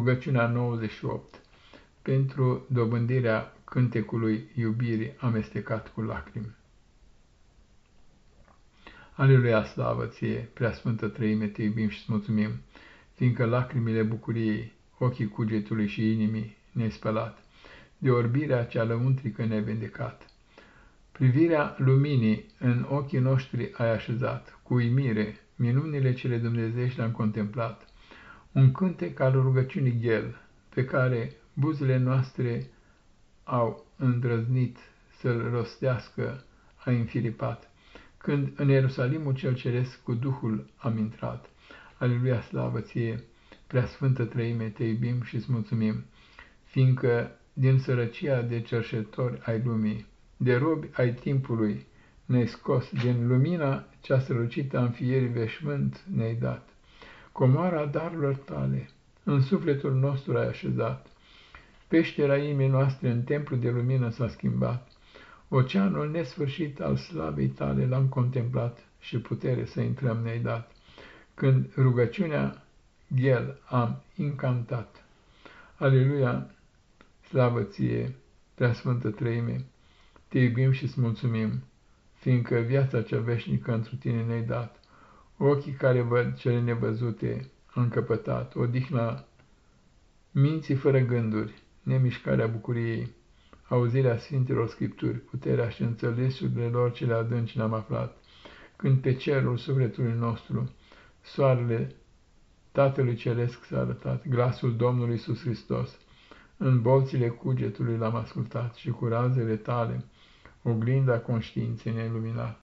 Rugăciunea 98 pentru dobândirea cântecului iubirii amestecat cu lacrimi. Aleluia, slavă ție, preasfântă trăime, te iubim și îți mulțumim, fiindcă lacrimile bucuriei, ochii cugetului și inimii ne-ai spălat, de orbirea cea lăuntrică ne-ai vindecat. Privirea luminii în ochii noștri ai așezat, cu uimire, minunile cele dumnezeiești le-am contemplat, un cântec al rugăciunii ghel, pe care buzele noastre au îndrăznit să-l rostească, a înfilipat, când în Ierusalimul cel ceresc cu Duhul am intrat. Aleluia, slavă ție, preasfântă trăime, te iubim și îți mulțumim, fiindcă din sărăcia de cerșetori ai lumii, de robi ai timpului, ne-ai scos din lumina cea strălucită a înfierii veșmânt ne-ai dat. Comoara darurilor tale în sufletul nostru ai așezat. Peștera inimii noastre în templu de lumină s-a schimbat. Oceanul nesfârșit al slavei tale l-am contemplat și putere să intrăm ne-ai dat. Când rugăciunea ghel am incantat. Aleluia, slavă ție, preasfântă trăime, te iubim și-ți mulțumim, fiindcă viața cea veșnică întru tine ne-ai dat. Ochii care văd cele nevăzute încăpătat, odihna minții fără gânduri, nemișcarea bucuriei, auzirea Sfintelor Scripturi, puterea și înțelesurile lor cele adânci ne-am aflat, când pe cerul sufletului nostru, soarele Tatălui Ceresc s-a arătat, glasul Domnului Iisus Hristos, în bolțile cugetului l-am ascultat și cu razele tale, oglinda conștiinței ne-a iluminat.